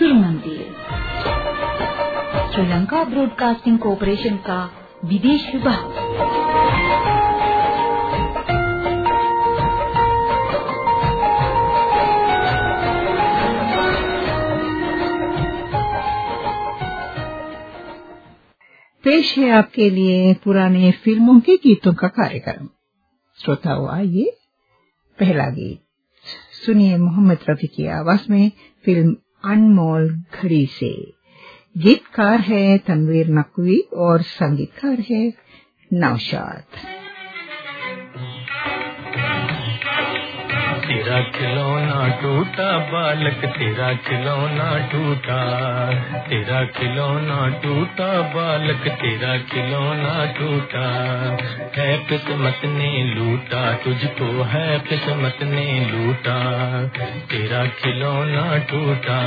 सुर मंदिर। Sri Lanka broadcasting corporation का विदेश विभाग। पेश है आपके लिए पुराने फ़िल्मों के गीतों का कार्यक्रम। श्रोताओं आइए, पहला गीत। सुनिए मोहम्मद रफी की आवाज़ में फ़िल्म अनमोल घड़ी से। गीतकार है तनवीर नकवी और संगीतकार है नौशाद। तेरा खिलौना टूटा, बालक तेरा खिलौना टूटा। तेरा खिलौना टूटा, बालक तेरा खिलौना टूटा। है किस्मत ने लूटा, तुझको है किस्मत ने लूटा। तेरा खिलौना टूटा।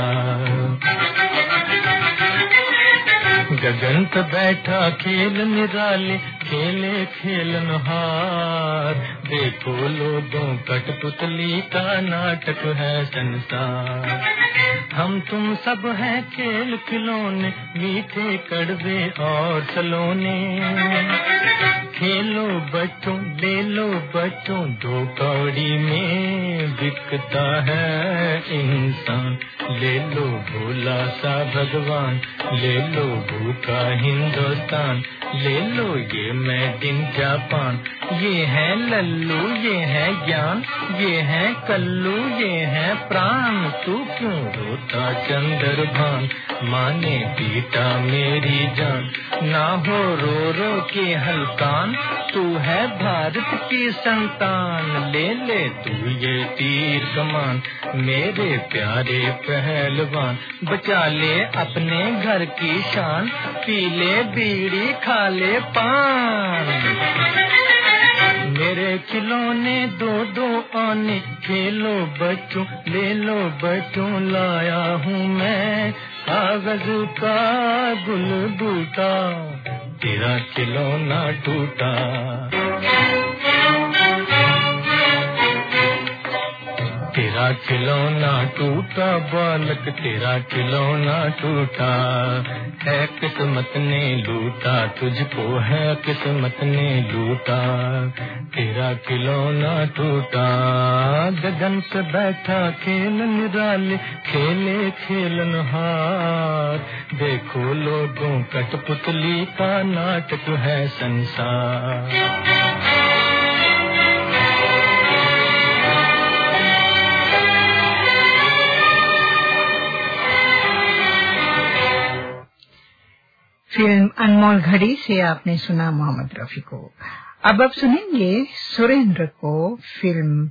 गगन पे बैठा खेल निराले खेले खेलन हार। देखो लोगों कठपुतली का नाटक है संसार। हम तुम सब हैं खेल खिलौने, मीठे कड़वे और सलोने। खेलो बच्चों ले लो बच्चों दो कौड़ी में बिकता है इंसान। ले लो भोला सा भगवान, ले लो भूखा हिंदुस्तान, ले लो ये मेड इन जापान। ये है लल्लू, ये है ज्ञान, ये है कल्लू, ये है प्राण। तू क्यों रोता चंद्र भान? माने पीटा मेरी जान। ना हो रो रो के हल्कान तू है भारत की संतान, ले ले तू ये तीर कमान, मेरे प्यारे पहलवान, बचा ले अपने घर की शान, पी ले बीड़ी, खा ले पान। मेरे खिलौने दो दो आने, खेलो बच्चों, ले लो बच्चों, लाया हूँ मैं कागज़ का गुल बूटा तेरा खिलौना टूटा खिलौना टूटा, बालक तेरा खिलौना टूटा। है किस्मत ने लूटा, तुझको है किस्मत ने लूटा। तेरा खिलौना टूटा। गगन से बैठा खेल निराले, खेले खेलन हार। देखो लोगों कठपुतली का नाटक है संसार। फ़िल्म अनमोल घड़ी से आपने सुना मोहम्मद रफी को। अब आप सुनेंगे सुरेंद्र को फ़िल्म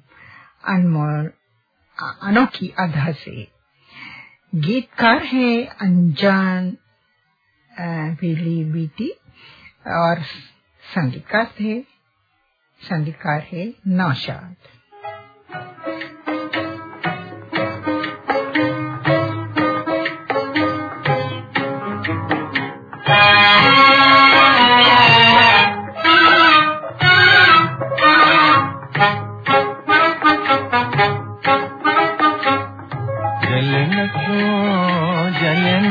अनमोल अनोखी अधा से। गीतकार है अनजान बिली बीटी और संगीतकार थे, संगीतकार है नौशाद।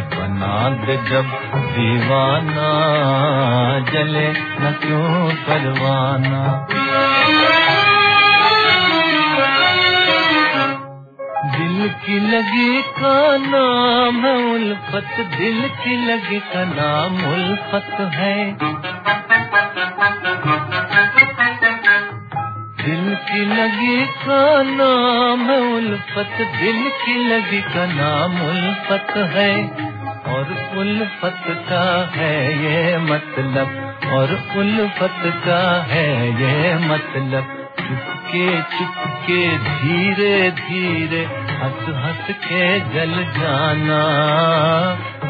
बना दे जब दीवाना जले, न क्यों परवाना? दिल की लगी का नाम है उल्फत, दिल की लगी का नाम उल्फत है। की लगी का नाम उल्फत। दिल की लगी का नाम उल्फत है, और उल्फत का है ये मतलब। और उल्फत का है ये मतलब। चुपके चुपके, धीरे धीरे, हंस हंस के जल जाना।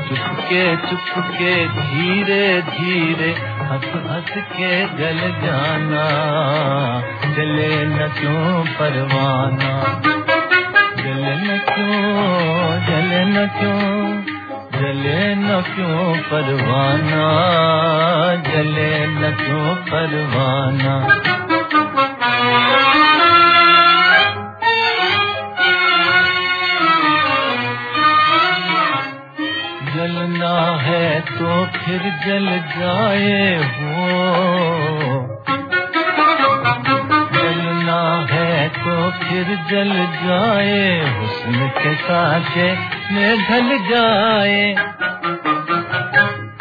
चुपके चुपके, धीरे धीरे हंस हंस के जल जाना जले न क्यों परवाना? जले न क्यों, जले न क्यों जले न क्यों परवाना? जले न क्यों परवाना? जलना है तो फिर जल जाए हो। जलना है तो फिर जल जाए, हुस्न के साचे में ढल जाए।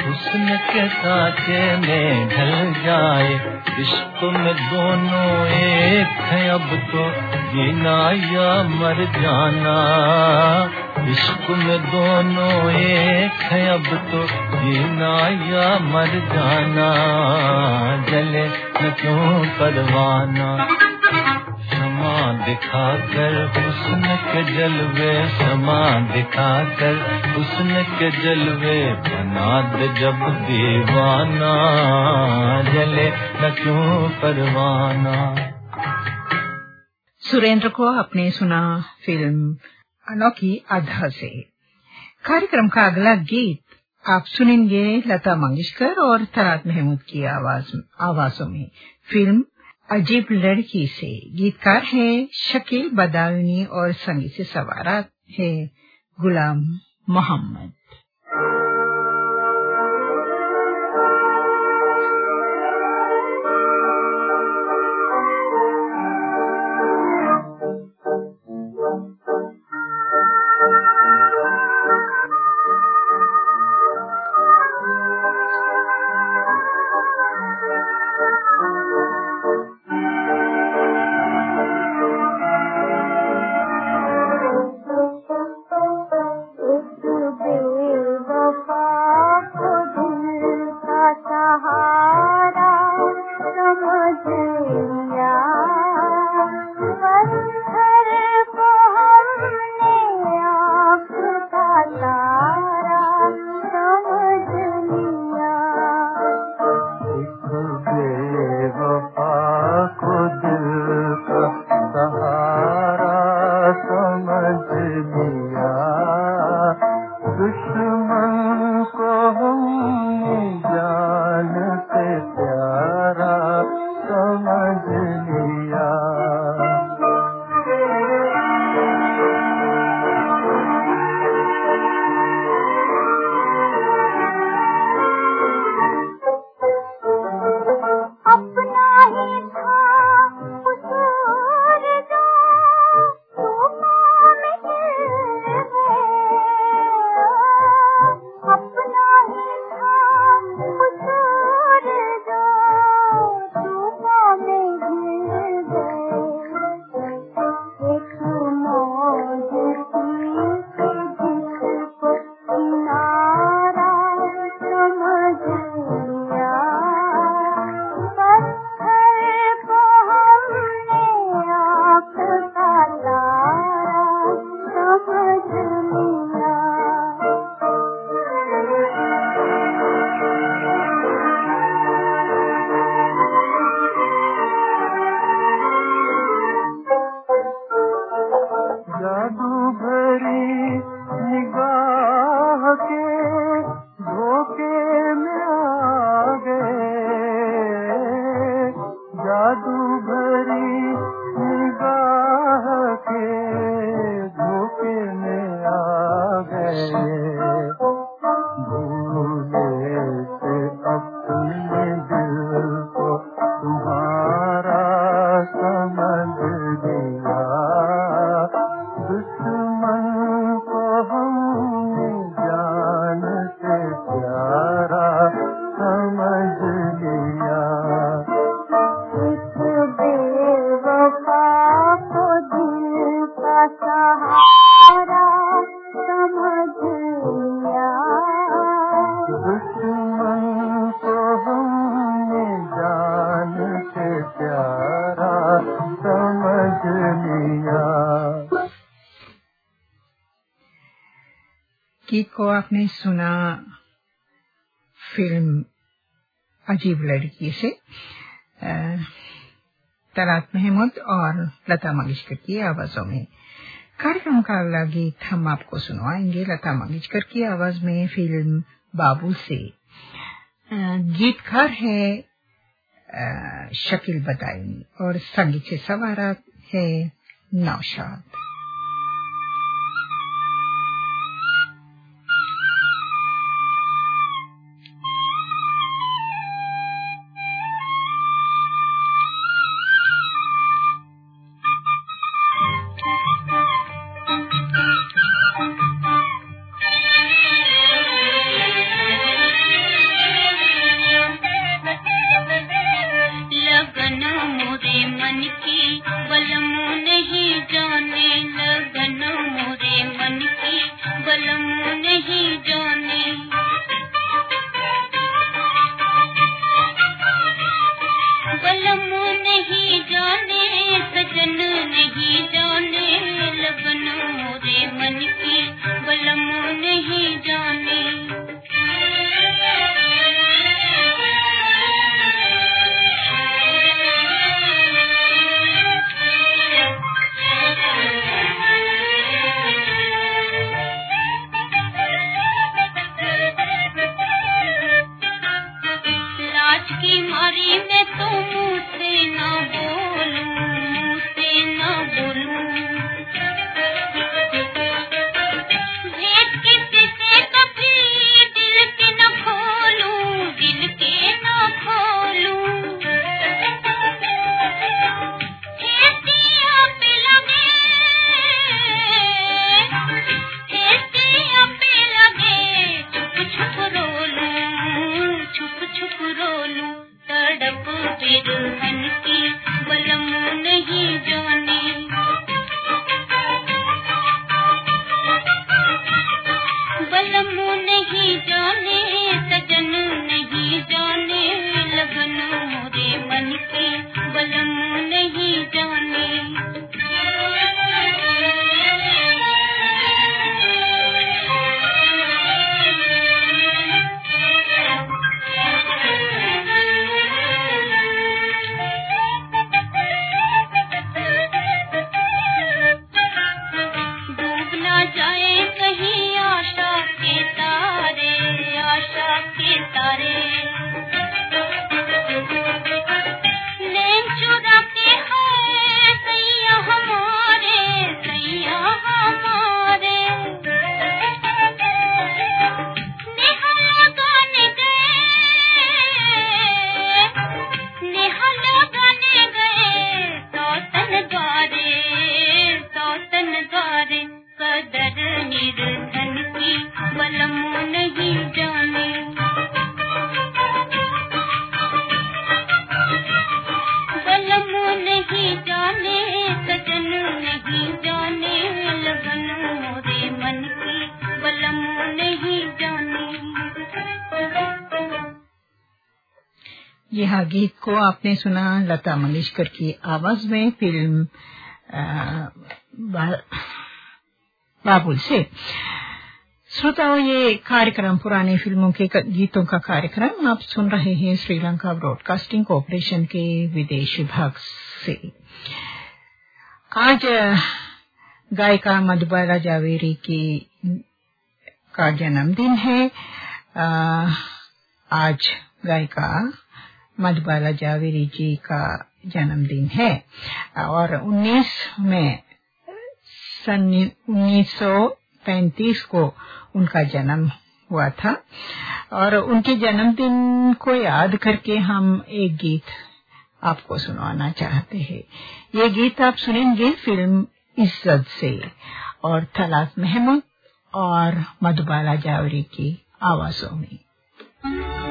हुस्न के साचे में ढल जाए। इश्क में दोनों एक है अब तो जीना या मर जाना। इश्क में दोनों एक है, अब तो जीना या मर जाना। जले न क्यों परवाना? क्षमा दिखाकर, हुस्न के जलवे क्षमा दिखाकर, हुस्न के जलवे बना दे जब दीवाना। जले न क्यों परवाना? सुरेंद्र को आपने सुना फ़िल्म अनोखी आधा से। कार्यक्रम का अगला गीत आप सुनेंगे लता मंगेशकर और तरात महमूद की आवाज़, आवाजों में। फ़िल्म अजीब लड़की से। गीतकार है शकील बदायूनी और संगीत से सवारा है गुलाम मोहम्मद। आपने सुना फ़िल्म अजीब लड़की से तलात महमूद और लता मंगेशकर की आवाजों में। कार्यक्रम का अगला गीत हम आपको सुनवाएँगे, लता मंगेशकर की आवाज़ में फ़िल्म बाबू से। गीतकार है शकील बदायूनी और संगीत से सवारा है नौशाद। यह गीत को आपने सुना लता मंगेशकर की आवाज़ में फ़िल्म बाबुल से। श्रोताओं ये कार्यक्रम पुराने फ़िल्मों के गीतों का कार्यक्रम आप सुन रहे हैं श्रीलंका ब्रॉडकास्टिंग कॉरपोरेशन के विदेश विभाग से। आज गायिका मधुबाला जावेरी की का जन्मदिन है। आ, आज गायिका मधुबाला जावेरी जी का जन्मदिन है और 19 में सन 1935 को उनका जन्म हुआ था और उनके जन्मदिन को याद करके हम एक गीत आपको सुनाना चाहते हैं। ये गीत आप सुनेंगे फ़िल्म इज़्ज़त से और थलात महमूद और मधुबाला जावरी की आवाजों में।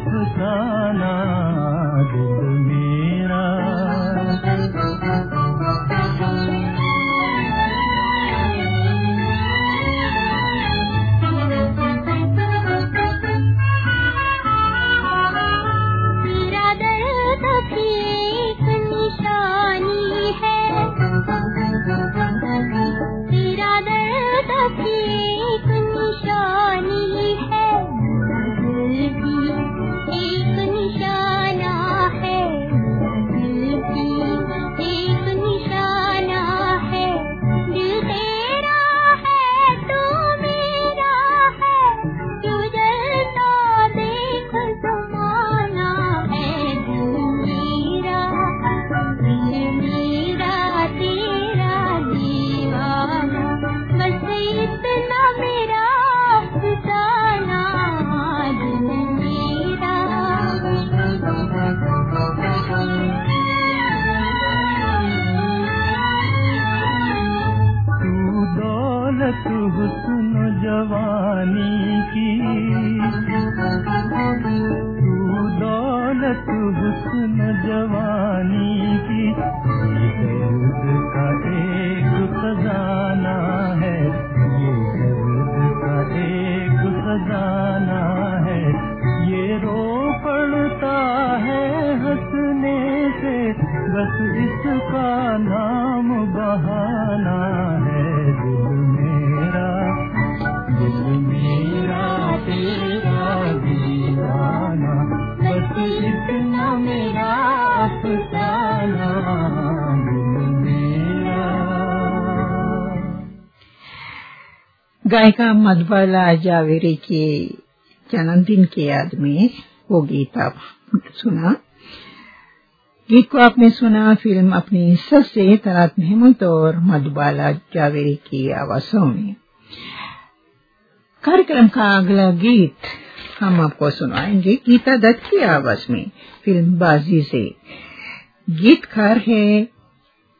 अफसाना मधुबाला विरे के जन्मदिन के याद में वो गीत आप सुना। गीत को आपने सुना, फ़िल्म अपनी सबसे से तरात मेहमत और मधुबाला जावेरी की आवाजों में। कार्यक्रम का अगला गीत हम आपको सुनाएँगे, गीता दत्त की आवाज़ में फ़िल्म बाजी से। गीतकार है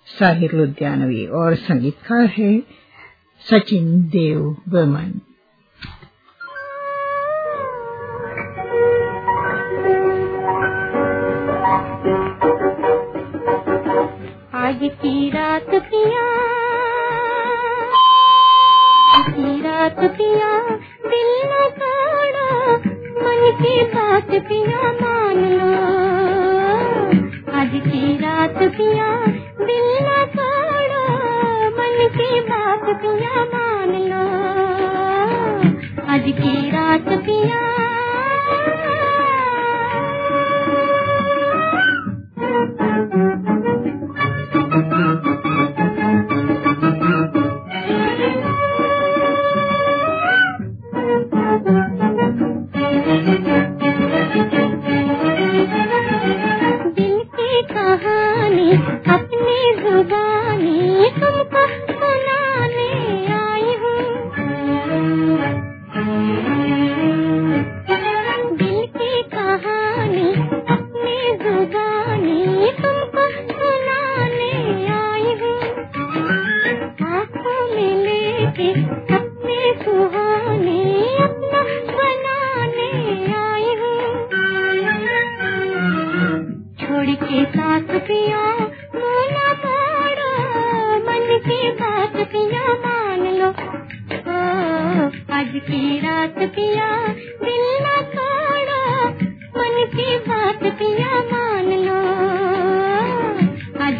साहिर लुधियानवी और संगीतकार है सचिन देव बर्मन आज की रात पिया की रात पिया, दिल मन की बात पिया मान लो। आज की रात पिया, दिल मन की रात पिया मान लो। आज की रात पिया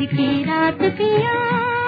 बिखरी रात पिया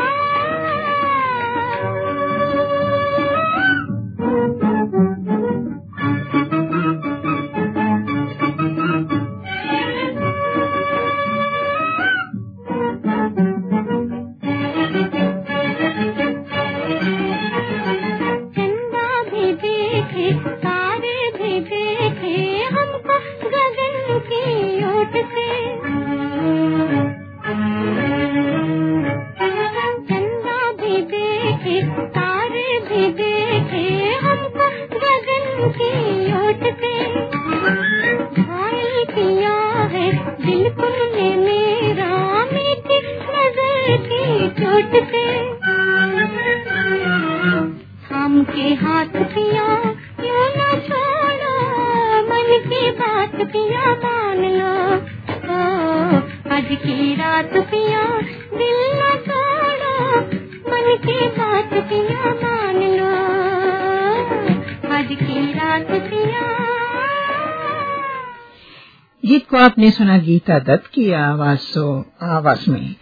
गीत को आपने सुना, गीता दत्त की आवाजों आवाज़ में,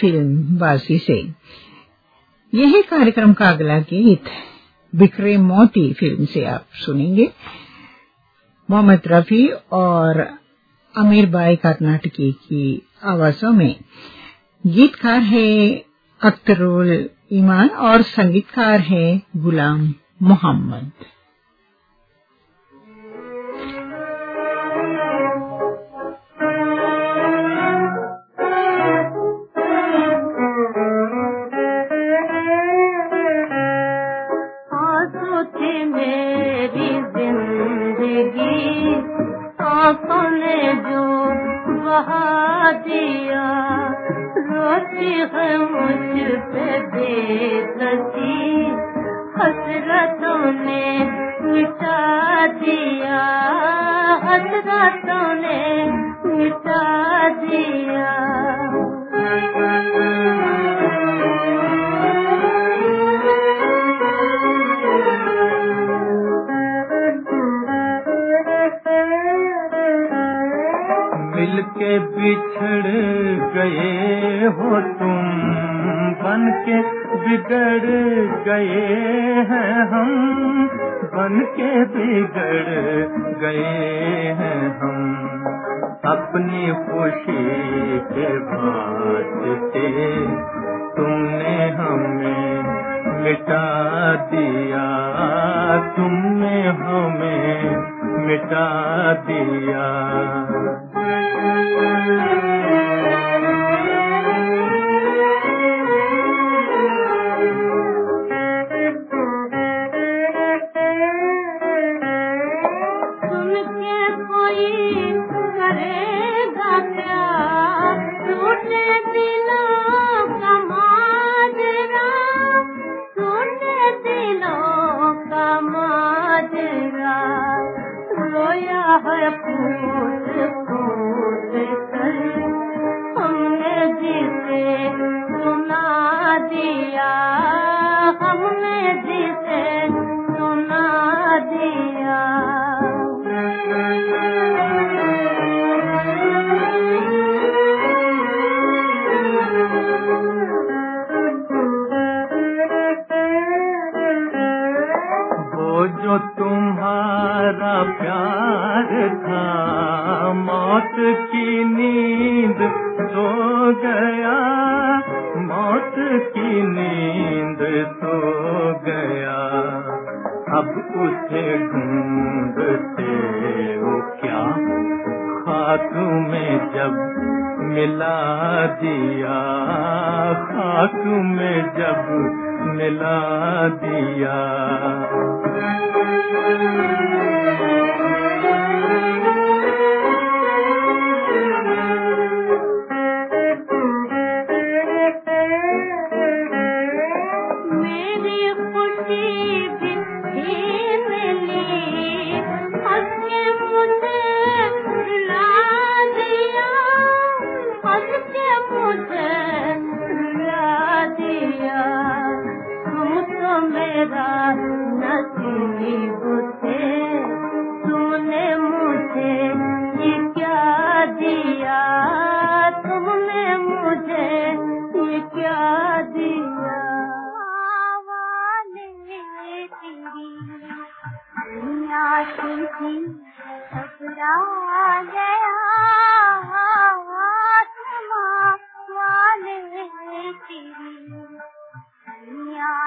फ़िल्म बाजी से। यही कार्यक्रम का अगला गीत बिखरे मोती फ़िल्म से आप सुनेंगे। मोहम्मद रफी और अमीर बाई कर्नाटकी की आवाजों में। गीतकार है अख्तरुल ईमान और संगीतकार हैं गुलाम मोहम्मद। जो वहा दिया। होती है मुझ पे बेकसी हसरतों ने मिटा दिया। हसरतों हो तुम बन के बिगड़ गए हैं हम। बन के बिगड़ गए हैं हम। अपनी खुशी के बाँटते तुमने हमें मिटा दिया। तुमने हमें मिटा दिया। कोई करे गया टूटे दिलों सारा प्यार था। मौत की नींद सो गया। मौत की नींद सो गया। अब उसे ढूंढते हो क्या? खाक में जब मिला दिया खाक में जब मिला दिया।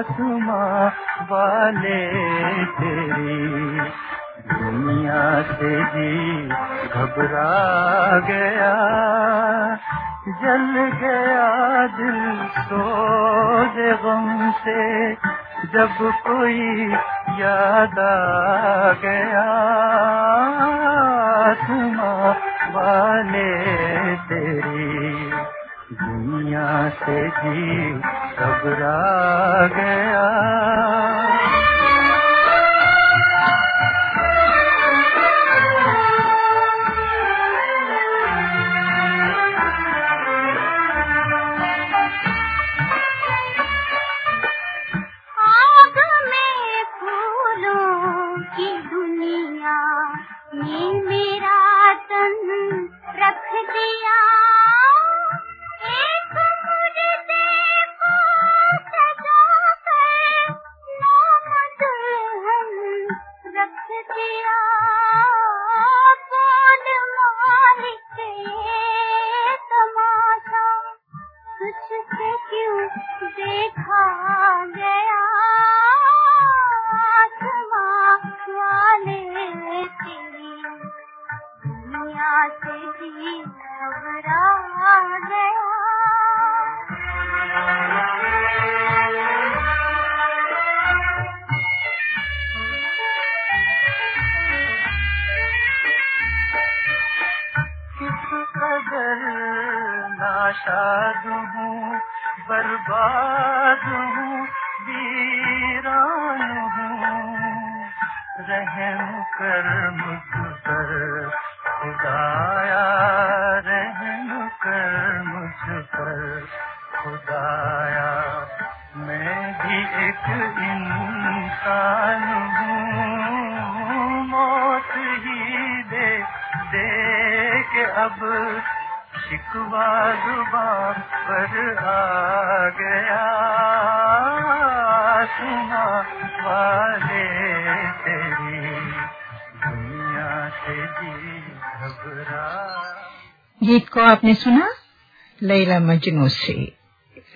आसमां वाले तेरी। दुनिया से जी घबरा गया, जल गया दिल तो सोए गम से, जब कोई याद आ गया। आसमां वाले घबरा गया। नाशाद हूँ, बर्बाद हूँ, वीरान हूँ। रहम कर मुझ पर, खुदाया, रहम कर मुझ पर, खुदाया। मैं भी एक इंसान हूँ, मौत ही दे दे के अब शिकवा गीत को आपने सुना? लैला मजनू से,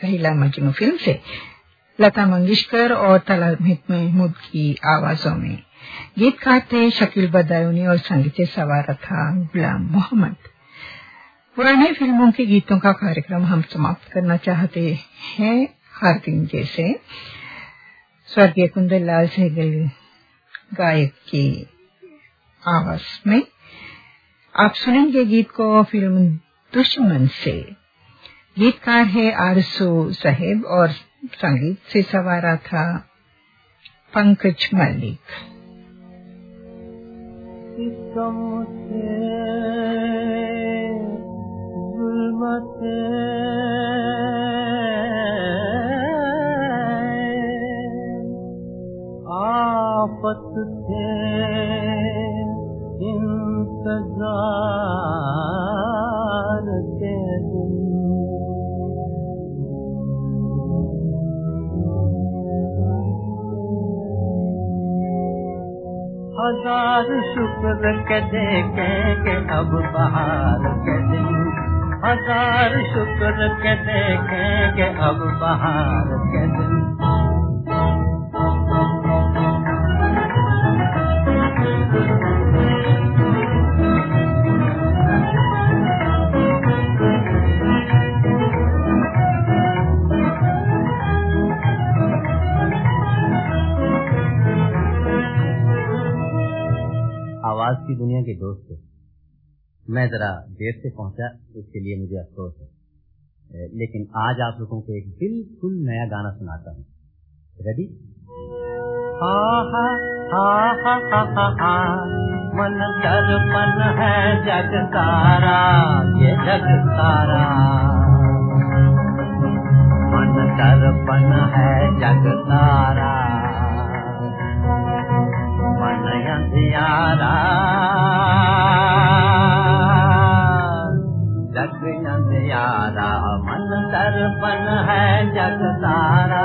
लैला मजनू फ़िल्म से। लता मंगेशकर और तला महमूद की आवाजों में। गीतकार थे शकील बदायूनी और संगीत सवार था गुलाम मोहम्मद। पुराने फ़िल्मों के गीतों का कार्यक्रम हम समाप्त करना चाहते हैं। हर दिन जैसे स्वर्गीय कुंदन लाल सहगल गायक की आवाज़ में आप सुनेंगे गीत को फ़िल्म दुश्मन से। गीतकार है आरसू साहेब और संगीत से सवारा था पंकज मल्लिक के हज़ार शुक्र के देखेंगे अब बाहर। के हज़ार शुक्र के देखेंगे अब बाहर के दिन। आवाज़ की दुनिया के दोस्त। मैं जरा देर से पहुँचा इसके लिए मुझे अफसोस है। लेकिन आज आप लोगों को एक बिल्कुल नया गाना सुनाता हूँ। रेडी मन दर्पण है जग तारा ये जग तारा मन दर्पण है जग तारा मन अंधियारा दर्पण है जग तारा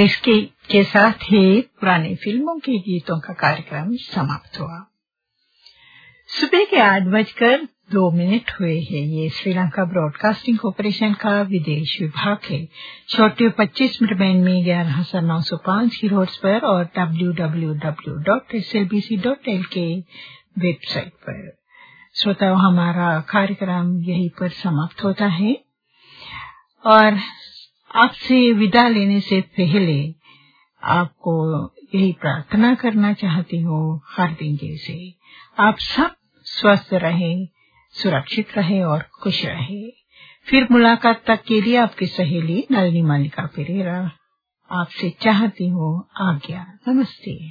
इसके, के साथ ही पुरानी फ़िल्मों के गीतों का कार्यक्रम समाप्त हुआ। सुबह के आठ बजकर दो मिनट हुए हैं। ये श्रीलंका ब्रॉडकास्टिंग कॉरपोरेशन का विदेश विभाग है। छोटे पच्चीस मीटर बैंड में ग्यारह हज़ार नौ सौ पाँच किलोहर्ट्ज पर और W W W dot S L B C dot L K website पर। श्रोताओं, हमारा कार्यक्रम यहीं पर समाप्त होता है। और आपसे विदा लेने से पहले आपको यही प्रार्थना करना चाहती हूँ हर दिन जैसे आप सब स्वस्थ रहें, सुरक्षित रहे और खुश रहे। फिर मुलाकात तक के लिए आपकी सहेली नलिनी मालिका पेरेरा, आपसे चाहती हूँ आज्ञा। नमस्ते।